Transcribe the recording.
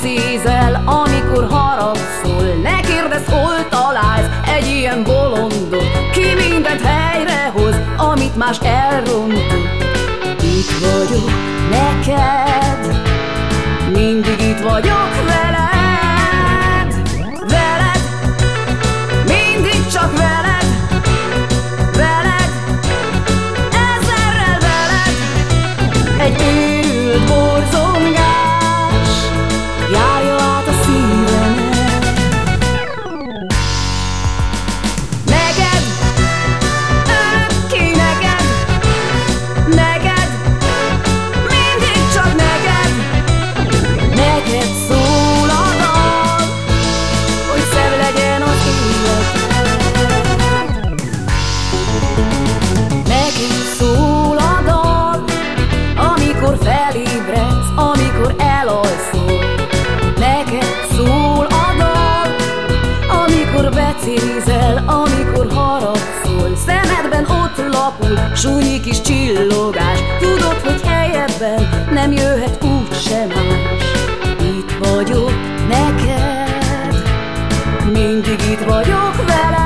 cézel, amikor haragszol Ne kérdezz, hol találsz egy ilyen bolondot. Ki mindent helyrehoz, amit más elrontott. akkor haragszol Szemedben ott lapul, súnyi kis csillogás. Tudod, hogy helyedben nem jöhet úgy sem más. Itt vagyok neked, mindig itt vagyok veled.